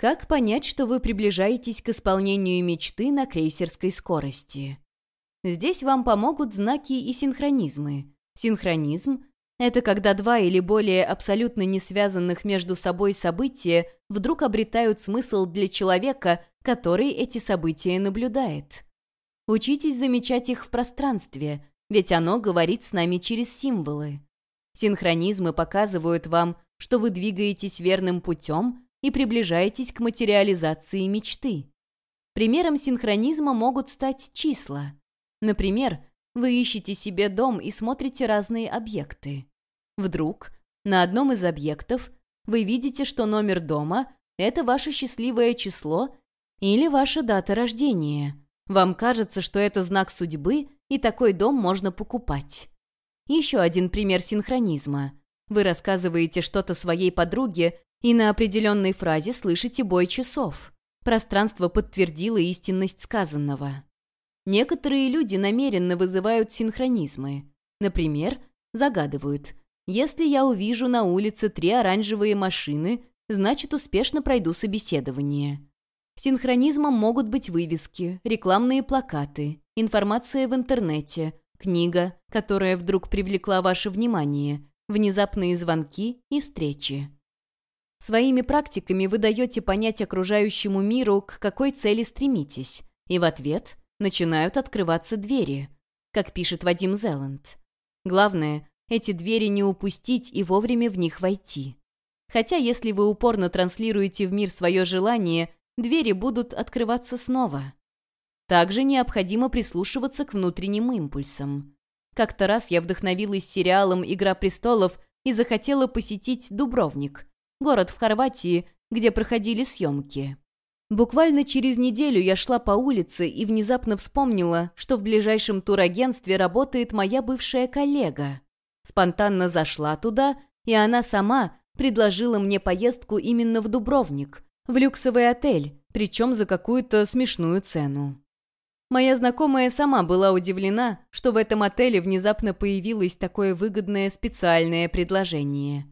Как понять, что вы приближаетесь к исполнению мечты на крейсерской скорости? Здесь вам помогут знаки и синхронизмы. Синхронизм — это когда два или более абсолютно не связанных между собой события вдруг обретают смысл для человека, который эти события наблюдает. Учитесь замечать их в пространстве, ведь оно говорит с нами через символы. Синхронизмы показывают вам, что вы двигаетесь верным путем и приближаетесь к материализации мечты. Примером синхронизма могут стать числа. Например, вы ищете себе дом и смотрите разные объекты. Вдруг на одном из объектов вы видите, что номер дома – это ваше счастливое число или ваша дата рождения. Вам кажется, что это знак судьбы, и такой дом можно покупать. Еще один пример синхронизма. Вы рассказываете что-то своей подруге и на определенной фразе слышите бой часов. Пространство подтвердило истинность сказанного. Некоторые люди намеренно вызывают синхронизмы. Например, загадывают «Если я увижу на улице три оранжевые машины, значит, успешно пройду собеседование». Синхронизмом могут быть вывески, рекламные плакаты, информация в интернете, книга, которая вдруг привлекла ваше внимание, внезапные звонки и встречи. Своими практиками вы даете понять окружающему миру, к какой цели стремитесь, и в ответ начинают открываться двери, как пишет Вадим Зеланд. Главное, эти двери не упустить и вовремя в них войти. Хотя если вы упорно транслируете в мир свое желание, двери будут открываться снова. Также необходимо прислушиваться к внутренним импульсам. Как-то раз я вдохновилась сериалом «Игра престолов» и захотела посетить Дубровник, город в Хорватии, где проходили съемки. Буквально через неделю я шла по улице и внезапно вспомнила, что в ближайшем турагентстве работает моя бывшая коллега. Спонтанно зашла туда, и она сама предложила мне поездку именно в Дубровник, в люксовый отель, причем за какую-то смешную цену. Моя знакомая сама была удивлена, что в этом отеле внезапно появилось такое выгодное специальное предложение.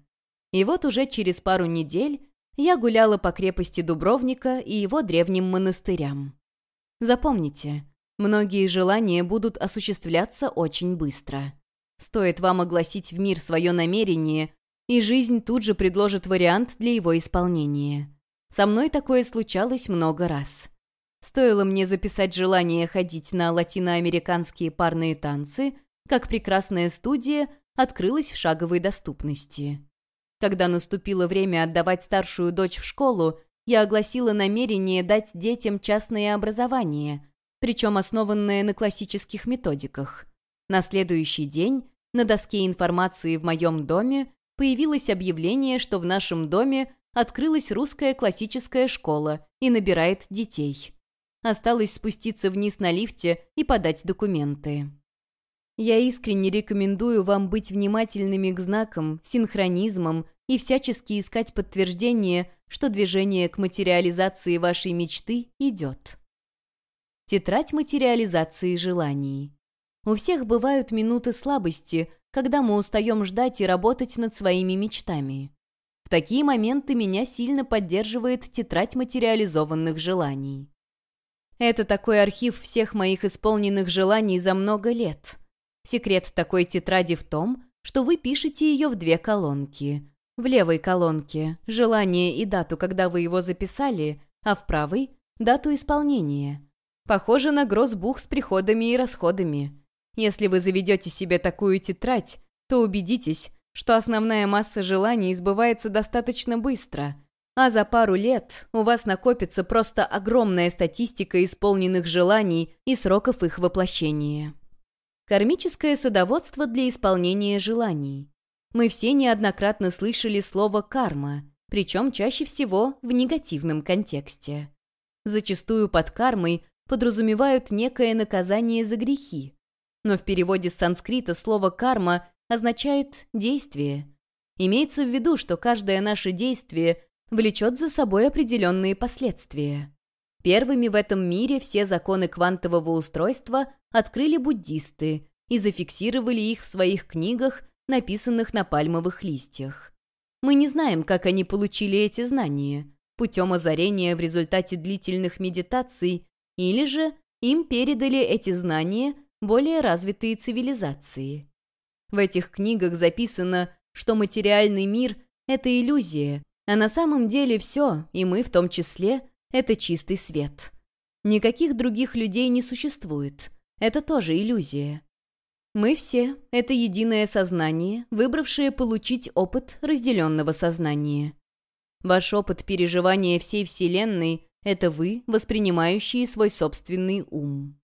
И вот уже через пару недель я гуляла по крепости Дубровника и его древним монастырям. Запомните, многие желания будут осуществляться очень быстро. Стоит вам огласить в мир свое намерение, и жизнь тут же предложит вариант для его исполнения. Со мной такое случалось много раз. Стоило мне записать желание ходить на латиноамериканские парные танцы, как прекрасная студия открылась в шаговой доступности. Когда наступило время отдавать старшую дочь в школу, я огласила намерение дать детям частное образование, причем основанное на классических методиках. На следующий день на доске информации в моем доме появилось объявление, что в нашем доме открылась русская классическая школа и набирает детей. Осталось спуститься вниз на лифте и подать документы. Я искренне рекомендую вам быть внимательными к знакам, синхронизмам и всячески искать подтверждение, что движение к материализации вашей мечты идет. Тетрадь материализации желаний. У всех бывают минуты слабости, когда мы устаем ждать и работать над своими мечтами. В такие моменты меня сильно поддерживает тетрадь материализованных желаний. Это такой архив всех моих исполненных желаний за много лет. Секрет такой тетради в том, что вы пишете ее в две колонки. В левой колонке – желание и дату, когда вы его записали, а в правой – дату исполнения. Похоже на гроссбух с приходами и расходами. Если вы заведете себе такую тетрадь, то убедитесь, что основная масса желаний сбывается достаточно быстро – а за пару лет у вас накопится просто огромная статистика исполненных желаний и сроков их воплощения. Кармическое садоводство для исполнения желаний. Мы все неоднократно слышали слово «карма», причем чаще всего в негативном контексте. Зачастую под кармой подразумевают некое наказание за грехи. Но в переводе с санскрита слово «карма» означает «действие». Имеется в виду, что каждое наше действие влечет за собой определенные последствия. Первыми в этом мире все законы квантового устройства открыли буддисты и зафиксировали их в своих книгах, написанных на пальмовых листьях. Мы не знаем, как они получили эти знания, путем озарения в результате длительных медитаций, или же им передали эти знания более развитые цивилизации. В этих книгах записано, что материальный мир — это иллюзия, а на самом деле все, и мы в том числе, это чистый свет. Никаких других людей не существует. Это тоже иллюзия. Мы все — это единое сознание, выбравшее получить опыт разделенного сознания. Ваш опыт переживания всей Вселенной — это вы, воспринимающие свой собственный ум.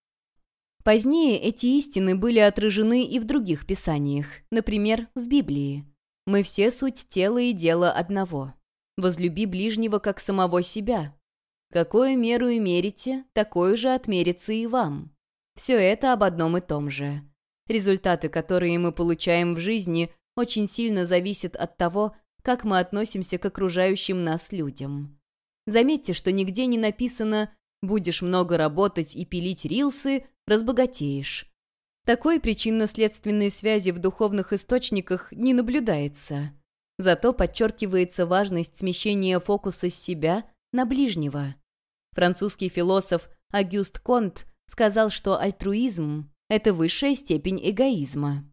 Позднее эти истины были отражены и в других писаниях, например, в Библии. Мы все суть тела и дела одного. Возлюби ближнего как самого себя. Какую меру и мерите, такую же отмерится и вам. Все это об одном и том же. Результаты, которые мы получаем в жизни, очень сильно зависят от того, как мы относимся к окружающим нас людям. Заметьте, что нигде не написано «будешь много работать и пилить рилсы, разбогатеешь». Такой причинно-следственной связи в духовных источниках не наблюдается. Зато подчеркивается важность смещения фокуса с себя на ближнего. Французский философ Агюст Конт сказал, что альтруизм – это высшая степень эгоизма.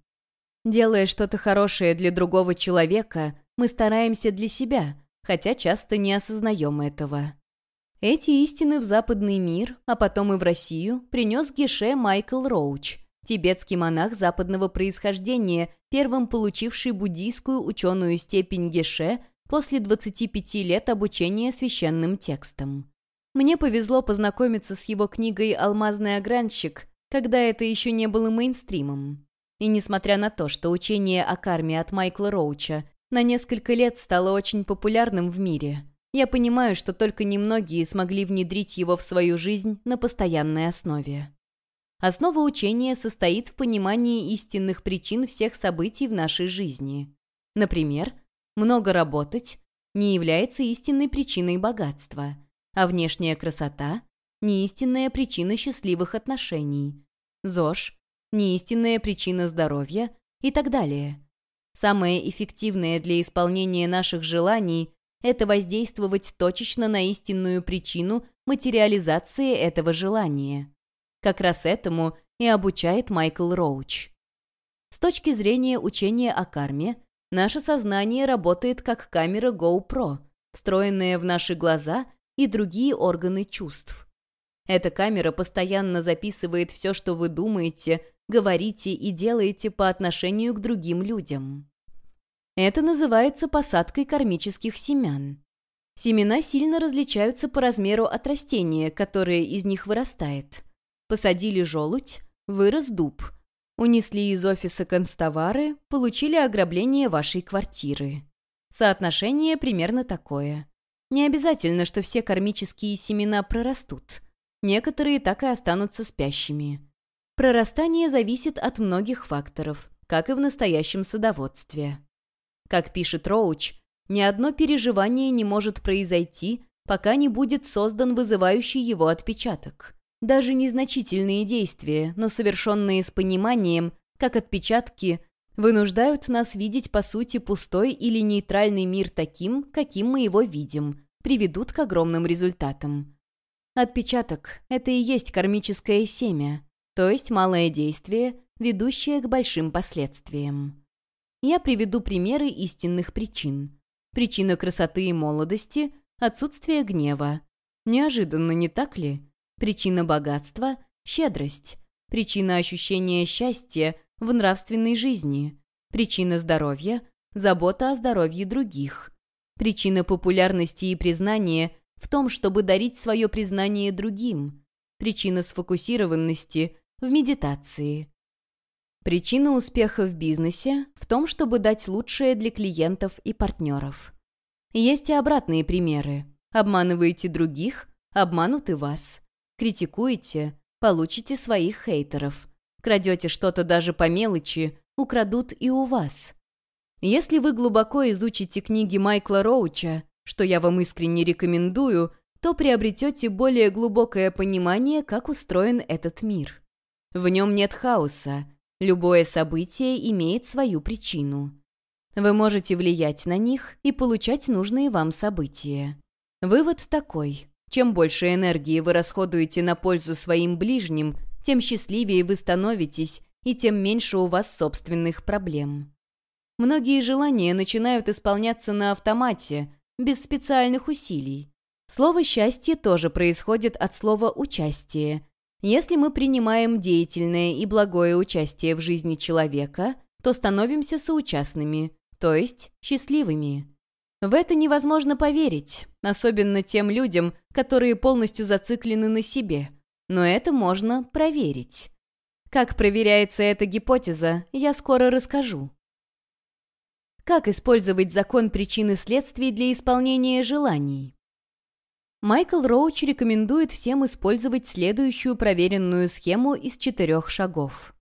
Делая что-то хорошее для другого человека, мы стараемся для себя, хотя часто не осознаем этого. Эти истины в западный мир, а потом и в Россию, принес Геше Майкл Роуч, тибетский монах западного происхождения, первым получивший буддийскую ученую степень Геше после 25 лет обучения священным текстам. Мне повезло познакомиться с его книгой «Алмазный огранщик», когда это еще не было мейнстримом. И несмотря на то, что учение о карме от Майкла Роуча на несколько лет стало очень популярным в мире, я понимаю, что только немногие смогли внедрить его в свою жизнь на постоянной основе. Основа учения состоит в понимании истинных причин всех событий в нашей жизни. Например, много работать не является истинной причиной богатства, а внешняя красота – не истинная причина счастливых отношений, ЗОЖ – не истинная причина здоровья и так далее. Самое эффективное для исполнения наших желаний – это воздействовать точечно на истинную причину материализации этого желания. Как раз этому и обучает Майкл Роуч. С точки зрения учения о карме, наше сознание работает как камера GoPro, встроенная в наши глаза и другие органы чувств. Эта камера постоянно записывает все, что вы думаете, говорите и делаете по отношению к другим людям. Это называется посадкой кармических семян. Семена сильно различаются по размеру от растения, которое из них вырастает. Посадили желудь, вырос дуб. Унесли из офиса констовары, получили ограбление вашей квартиры. Соотношение примерно такое. Не обязательно, что все кармические семена прорастут. Некоторые так и останутся спящими. Прорастание зависит от многих факторов, как и в настоящем садоводстве. Как пишет Роуч, ни одно переживание не может произойти, пока не будет создан вызывающий его отпечаток. Даже незначительные действия, но совершенные с пониманием, как отпечатки, вынуждают нас видеть по сути пустой или нейтральный мир таким, каким мы его видим, приведут к огромным результатам. Отпечаток – это и есть кармическое семя, то есть малое действие, ведущее к большим последствиям. Я приведу примеры истинных причин. Причина красоты и молодости – отсутствие гнева. Неожиданно, не так ли? Причина богатства – щедрость. Причина ощущения счастья в нравственной жизни. Причина здоровья – забота о здоровье других. Причина популярности и признания в том, чтобы дарить свое признание другим. Причина сфокусированности – в медитации. Причина успеха в бизнесе в том, чтобы дать лучшее для клиентов и партнеров. Есть и обратные примеры. Обманываете других, обманут и вас. Критикуете, получите своих хейтеров. Крадете что-то даже по мелочи, украдут и у вас. Если вы глубоко изучите книги Майкла Роуча, что я вам искренне рекомендую, то приобретете более глубокое понимание, как устроен этот мир. В нем нет хаоса. Любое событие имеет свою причину. Вы можете влиять на них и получать нужные вам события. Вывод такой. Чем больше энергии вы расходуете на пользу своим ближним, тем счастливее вы становитесь и тем меньше у вас собственных проблем. Многие желания начинают исполняться на автомате, без специальных усилий. Слово «счастье» тоже происходит от слова «участие». Если мы принимаем деятельное и благое участие в жизни человека, то становимся соучастными, то есть счастливыми. В это невозможно поверить, особенно тем людям, которые полностью зациклены на себе. Но это можно проверить. Как проверяется эта гипотеза, я скоро расскажу. Как использовать закон причин и следствий для исполнения желаний? Майкл Роуч рекомендует всем использовать следующую проверенную схему из четырех шагов.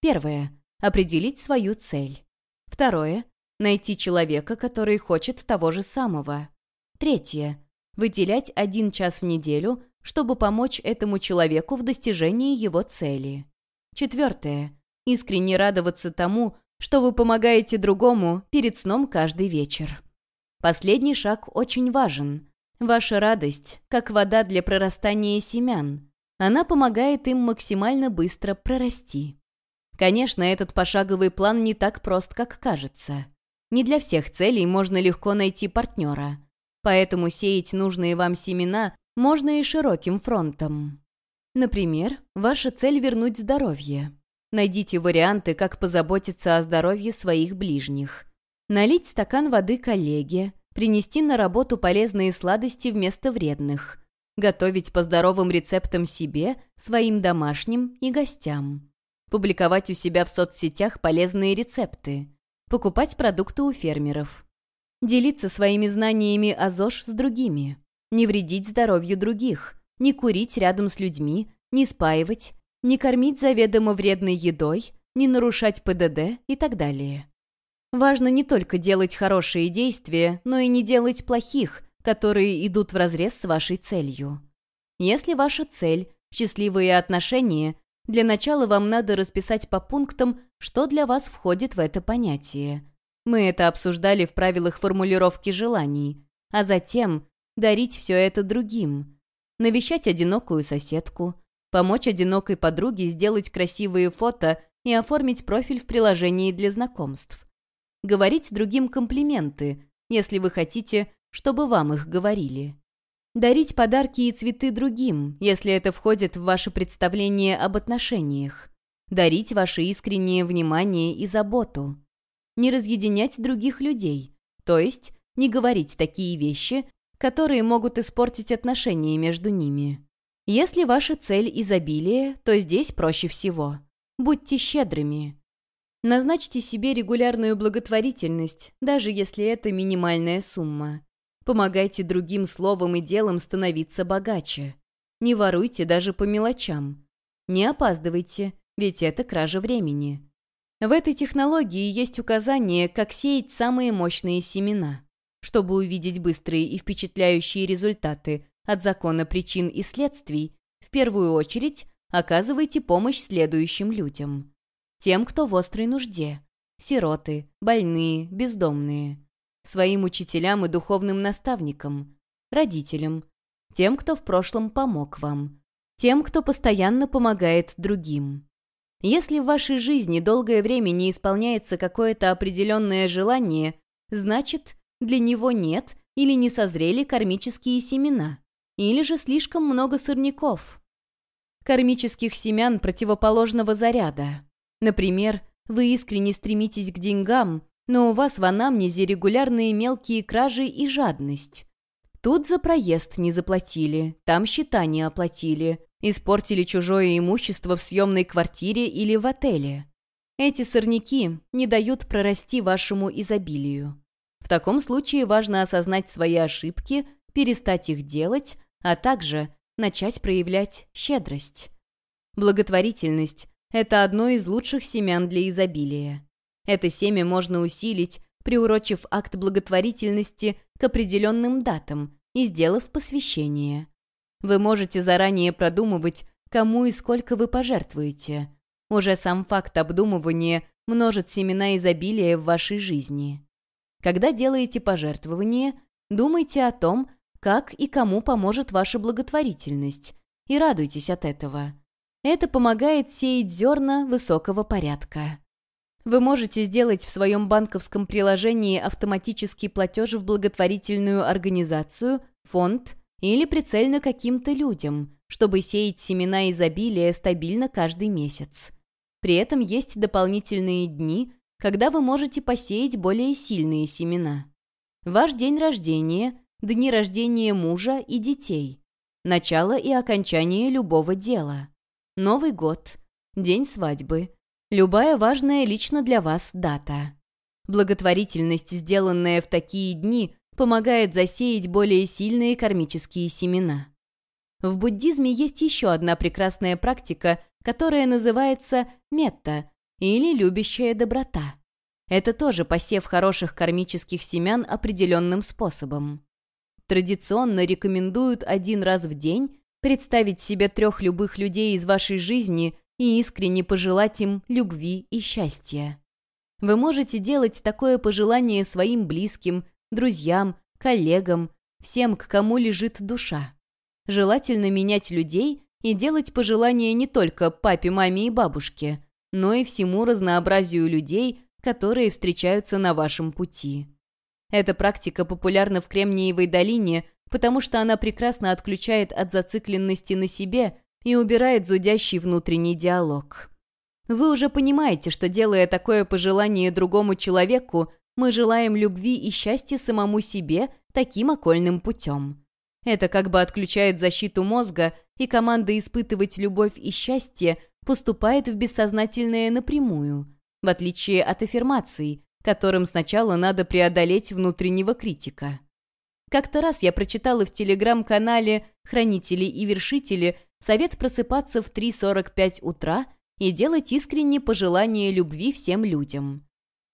Первое. Определить свою цель. Второе. Найти человека, который хочет того же самого. Третье. Выделять один час в неделю, чтобы помочь этому человеку в достижении его цели. Четвертое. Искренне радоваться тому, что вы помогаете другому перед сном каждый вечер. Последний шаг очень важен. Ваша радость, как вода для прорастания семян. Она помогает им максимально быстро прорасти. Конечно, этот пошаговый план не так прост, как кажется. Не для всех целей можно легко найти партнера. Поэтому сеять нужные вам семена можно и широким фронтом. Например, ваша цель вернуть здоровье. Найдите варианты, как позаботиться о здоровье своих ближних. Налить стакан воды коллеге, принести на работу полезные сладости вместо вредных. Готовить по здоровым рецептам себе, своим домашним и гостям. Публиковать у себя в соцсетях полезные рецепты. Покупать продукты у фермеров. Делиться своими знаниями о ЗОЖ с другими. Не вредить здоровью других. Не курить рядом с людьми. Не спаивать не кормить заведомо вредной едой, не нарушать ПДД и так далее. Важно не только делать хорошие действия, но и не делать плохих, которые идут вразрез с вашей целью. Если ваша цель – счастливые отношения, для начала вам надо расписать по пунктам, что для вас входит в это понятие. Мы это обсуждали в правилах формулировки желаний, а затем дарить все это другим. Навещать одинокую соседку, помочь одинокой подруге сделать красивые фото и оформить профиль в приложении для знакомств. Говорить другим комплименты, если вы хотите, чтобы вам их говорили. Дарить подарки и цветы другим, если это входит в ваше представление об отношениях. Дарить ваше искреннее внимание и заботу. Не разъединять других людей, то есть не говорить такие вещи, которые могут испортить отношения между ними. Если ваша цель изобилие, то здесь проще всего. Будьте щедрыми. Назначьте себе регулярную благотворительность, даже если это минимальная сумма. Помогайте другим словом и делом становиться богаче. Не воруйте даже по мелочам. Не опаздывайте, ведь это кража времени. В этой технологии есть указание, как сеять самые мощные семена. Чтобы увидеть быстрые и впечатляющие результаты, от закона причин и следствий, в первую очередь оказывайте помощь следующим людям. Тем, кто в острой нужде. Сироты, больные, бездомные. Своим учителям и духовным наставникам. Родителям. Тем, кто в прошлом помог вам. Тем, кто постоянно помогает другим. Если в вашей жизни долгое время не исполняется какое-то определенное желание, значит, для него нет или не созрели кармические семена или же слишком много сорняков. Кармических семян противоположного заряда. Например, вы искренне стремитесь к деньгам, но у вас в анамнезе регулярные мелкие кражи и жадность. Тут за проезд не заплатили, там счета не оплатили, испортили чужое имущество в съемной квартире или в отеле. Эти сорняки не дают прорасти вашему изобилию. В таком случае важно осознать свои ошибки, перестать их делать, а также начать проявлять щедрость. Благотворительность – это одно из лучших семян для изобилия. Это семя можно усилить, приурочив акт благотворительности к определенным датам и сделав посвящение. Вы можете заранее продумывать, кому и сколько вы пожертвуете. Уже сам факт обдумывания множит семена изобилия в вашей жизни. Когда делаете пожертвование, думайте о том, как и кому поможет ваша благотворительность, и радуйтесь от этого. Это помогает сеять зерна высокого порядка. Вы можете сделать в своем банковском приложении автоматический платеж в благотворительную организацию, фонд или прицельно каким-то людям, чтобы сеять семена изобилия стабильно каждый месяц. При этом есть дополнительные дни, когда вы можете посеять более сильные семена. Ваш день рождения, дни рождения мужа и детей, начало и окончание любого дела – Новый год, день свадьбы, любая важная лично для вас дата. Благотворительность, сделанная в такие дни, помогает засеять более сильные кармические семена. В буддизме есть еще одна прекрасная практика, которая называется метта или любящая доброта. Это тоже посев хороших кармических семян определенным способом. Традиционно рекомендуют один раз в день представить себе трех любых людей из вашей жизни и искренне пожелать им любви и счастья. Вы можете делать такое пожелание своим близким, друзьям, коллегам, всем, к кому лежит душа. Желательно менять людей и делать пожелания не только папе, маме и бабушке, но и всему разнообразию людей, которые встречаются на вашем пути. Эта практика популярна в Кремниевой долине, потому что она прекрасно отключает от зацикленности на себе и убирает зудящий внутренний диалог. Вы уже понимаете, что делая такое пожелание другому человеку, мы желаем любви и счастья самому себе таким окольным путем. Это как бы отключает защиту мозга, и команда испытывать любовь и счастье поступает в бессознательное напрямую, в отличие от аффирмаций, которым сначала надо преодолеть внутреннего критика. Как-то раз я прочитала в телеграм-канале «Хранители и вершители» совет просыпаться в 3.45 утра и делать искренние пожелания любви всем людям.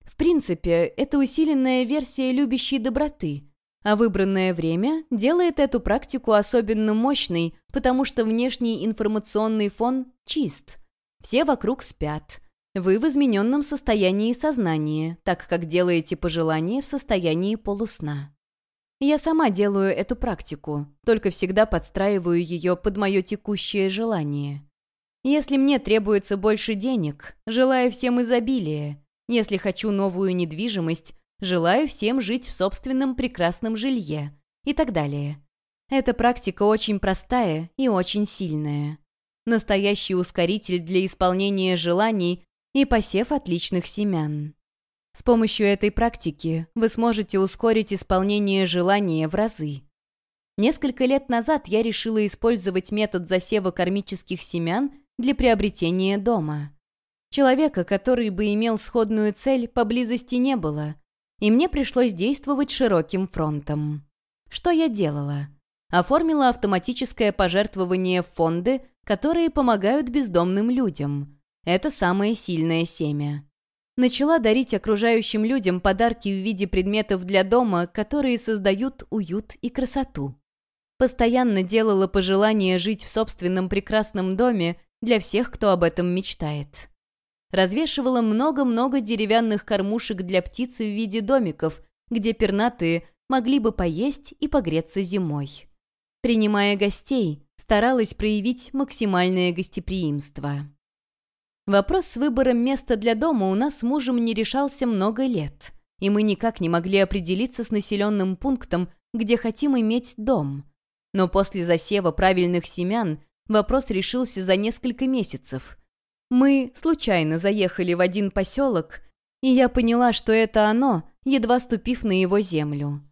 В принципе, это усиленная версия любящей доброты, а выбранное время делает эту практику особенно мощной, потому что внешний информационный фон чист. Все вокруг спят. Вы в измененном состоянии сознания, так как делаете пожелания в состоянии полусна. Я сама делаю эту практику, только всегда подстраиваю ее под мое текущее желание. Если мне требуется больше денег, желаю всем изобилия. Если хочу новую недвижимость, желаю всем жить в собственном прекрасном жилье и так далее. Эта практика очень простая и очень сильная. Настоящий ускоритель для исполнения желаний и посев отличных семян. С помощью этой практики вы сможете ускорить исполнение желания в разы. Несколько лет назад я решила использовать метод засева кармических семян для приобретения дома. Человека, который бы имел сходную цель, поблизости не было, и мне пришлось действовать широким фронтом. Что я делала? Оформила автоматическое пожертвование в фонды, которые помогают бездомным людям. Это самое сильное семя начала дарить окружающим людям подарки в виде предметов для дома, которые создают уют и красоту. Постоянно делала пожелание жить в собственном прекрасном доме для всех, кто об этом мечтает. Развешивала много-много деревянных кормушек для птиц в виде домиков, где пернатые могли бы поесть и погреться зимой. Принимая гостей, старалась проявить максимальное гостеприимство. Вопрос с выбором места для дома у нас с мужем не решался много лет, и мы никак не могли определиться с населенным пунктом, где хотим иметь дом. Но после засева правильных семян вопрос решился за несколько месяцев. Мы случайно заехали в один поселок, и я поняла, что это оно, едва ступив на его землю.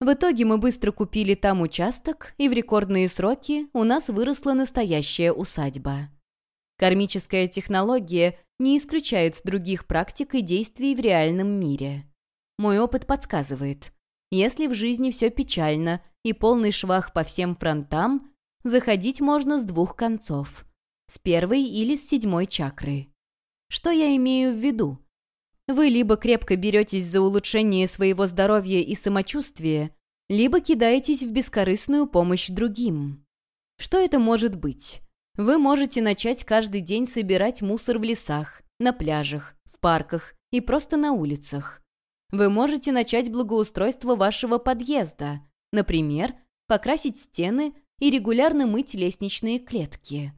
В итоге мы быстро купили там участок, и в рекордные сроки у нас выросла настоящая усадьба. Кармическая технология не исключает других практик и действий в реальном мире. Мой опыт подсказывает, если в жизни все печально и полный швах по всем фронтам, заходить можно с двух концов – с первой или с седьмой чакры. Что я имею в виду? Вы либо крепко беретесь за улучшение своего здоровья и самочувствия, либо кидаетесь в бескорыстную помощь другим. Что это может быть? Вы можете начать каждый день собирать мусор в лесах, на пляжах, в парках и просто на улицах. Вы можете начать благоустройство вашего подъезда, например, покрасить стены и регулярно мыть лестничные клетки.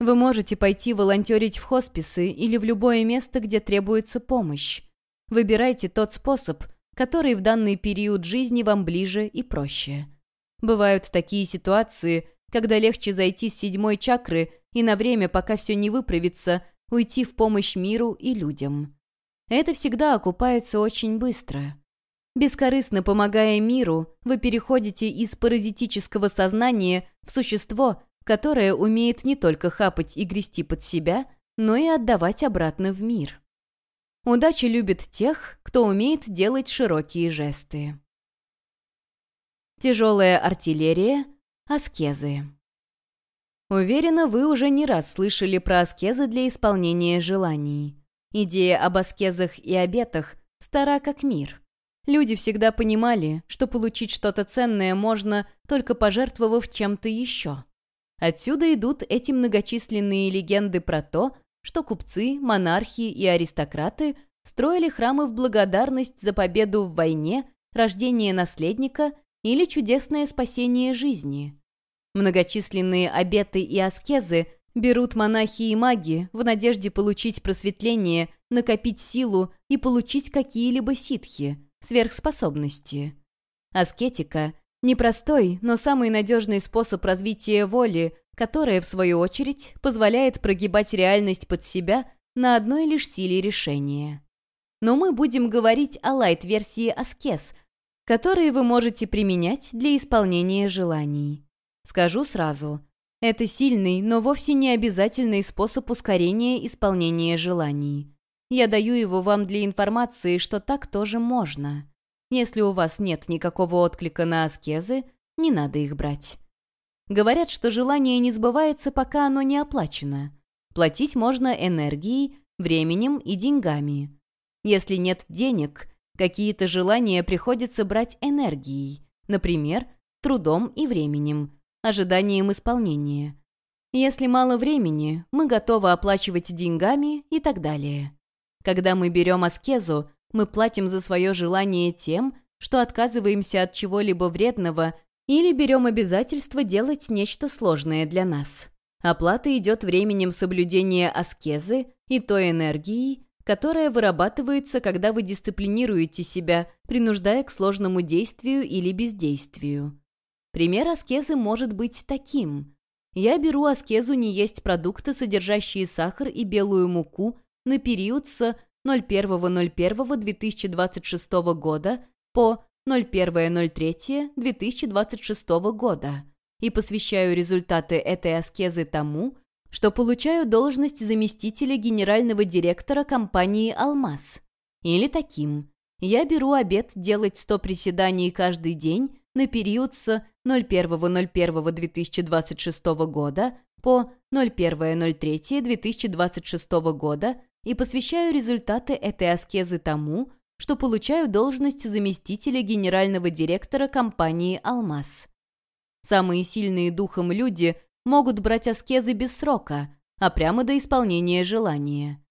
Вы можете пойти волонтерить в хосписы или в любое место, где требуется помощь. Выбирайте тот способ, который в данный период жизни вам ближе и проще. Бывают такие ситуации, когда легче зайти с седьмой чакры и на время, пока все не выправится, уйти в помощь миру и людям. Это всегда окупается очень быстро. Бескорыстно помогая миру, вы переходите из паразитического сознания в существо, которое умеет не только хапать и грести под себя, но и отдавать обратно в мир. Удача любит тех, кто умеет делать широкие жесты. Тяжелая артиллерия, аскезы. Уверена, вы уже не раз слышали про аскезы для исполнения желаний. Идея об аскезах и обетах стара как мир. Люди всегда понимали, что получить что-то ценное можно, только пожертвовав чем-то еще. Отсюда идут эти многочисленные легенды про то, что купцы, монархи и аристократы строили храмы в благодарность за победу в войне, рождение наследника или чудесное спасение жизни. Многочисленные обеты и аскезы берут монахи и маги в надежде получить просветление, накопить силу и получить какие-либо ситхи, сверхспособности. Аскетика – непростой, но самый надежный способ развития воли, которая, в свою очередь, позволяет прогибать реальность под себя на одной лишь силе решения. Но мы будем говорить о лайт-версии аскез, которые вы можете применять для исполнения желаний. Скажу сразу, это сильный, но вовсе не обязательный способ ускорения исполнения желаний. Я даю его вам для информации, что так тоже можно. Если у вас нет никакого отклика на аскезы, не надо их брать. Говорят, что желание не сбывается, пока оно не оплачено. Платить можно энергией, временем и деньгами. Если нет денег, какие-то желания приходится брать энергией, например, трудом и временем, ожиданием исполнения. Если мало времени, мы готовы оплачивать деньгами и так далее. Когда мы берем аскезу, мы платим за свое желание тем, что отказываемся от чего-либо вредного или берем обязательство делать нечто сложное для нас. Оплата идет временем соблюдения аскезы и той энергией, которая вырабатывается, когда вы дисциплинируете себя, принуждая к сложному действию или бездействию. Пример аскезы может быть таким. Я беру аскезу не есть продукты, содержащие сахар и белую муку, на период с 01.01.2026 года по 01.03.2026 года и посвящаю результаты этой аскезы тому, что получаю должность заместителя генерального директора компании «Алмаз». Или таким. Я беру обед делать 100 приседаний каждый день на период с 01.01.2026 года по 01.03.2026 года и посвящаю результаты этой аскезы тому, что получаю должность заместителя генерального директора компании «Алмаз». Самые сильные духом люди могут брать аскезы без срока, а прямо до исполнения желания.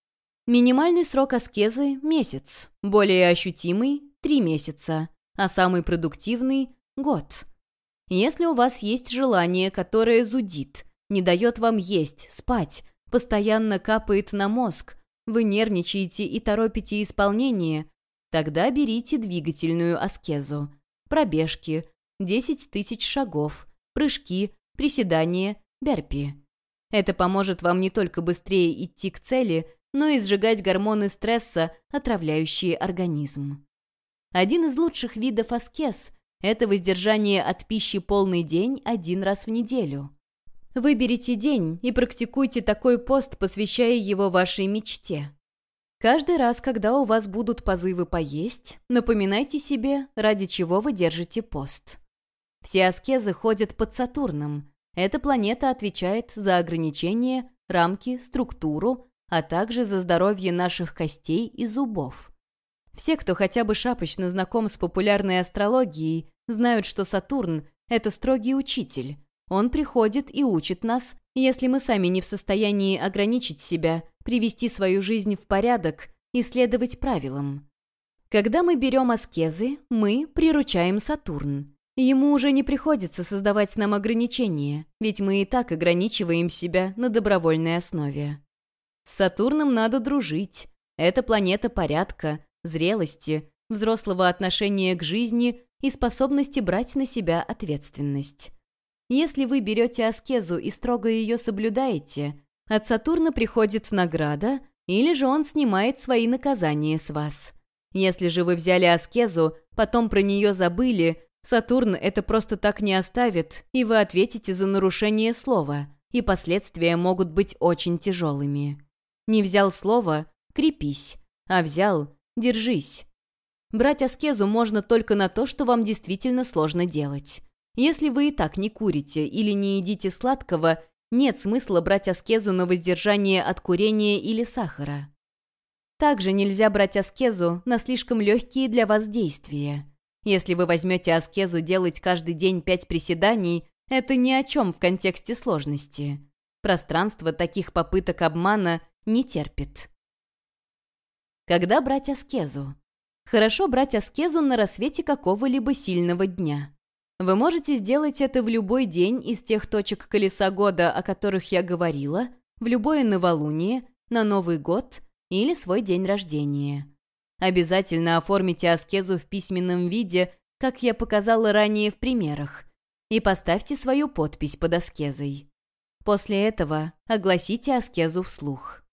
Минимальный срок аскезы – месяц, более ощутимый – три месяца, а самый продуктивный Год. Если у вас есть желание, которое зудит, не дает вам есть, спать, постоянно капает на мозг, вы нервничаете и торопите исполнение, тогда берите двигательную аскезу. Пробежки, 10 тысяч шагов, прыжки, приседания, берпи. Это поможет вам не только быстрее идти к цели, но и сжигать гормоны стресса, отравляющие организм. Один из лучших видов аскез это воздержание от пищи полный день один раз в неделю. Выберите день и практикуйте такой пост, посвящая его вашей мечте. Каждый раз, когда у вас будут позывы поесть, напоминайте себе, ради чего вы держите пост. Все аскезы ходят под Сатурном. Эта планета отвечает за ограничения, рамки, структуру, а также за здоровье наших костей и зубов. Все, кто хотя бы шапочно знаком с популярной астрологией, знают, что Сатурн — это строгий учитель. Он приходит и учит нас, если мы сами не в состоянии ограничить себя, привести свою жизнь в порядок и следовать правилам. Когда мы берем аскезы, мы приручаем Сатурн. Ему уже не приходится создавать нам ограничения, ведь мы и так ограничиваем себя на добровольной основе. С Сатурном надо дружить. Это планета порядка, зрелости, взрослого отношения к жизни и способности брать на себя ответственность. Если вы берете аскезу и строго ее соблюдаете, от Сатурна приходит награда, или же он снимает свои наказания с вас. Если же вы взяли аскезу, потом про нее забыли, Сатурн это просто так не оставит, и вы ответите за нарушение слова, и последствия могут быть очень тяжелыми. Не взял слово – крепись, а взял – держись. Брать аскезу можно только на то, что вам действительно сложно делать. Если вы и так не курите или не едите сладкого, нет смысла брать аскезу на воздержание от курения или сахара. Также нельзя брать аскезу на слишком легкие для вас действия. Если вы возьмете аскезу делать каждый день пять приседаний, это ни о чем в контексте сложности. Пространство таких попыток обмана не терпит. Когда брать аскезу? Хорошо брать аскезу на рассвете какого-либо сильного дня. Вы можете сделать это в любой день из тех точек колеса года, о которых я говорила, в любое новолуние, на Новый год или свой день рождения. Обязательно оформите аскезу в письменном виде, как я показала ранее в примерах, и поставьте свою подпись под аскезой. После этого огласите аскезу вслух.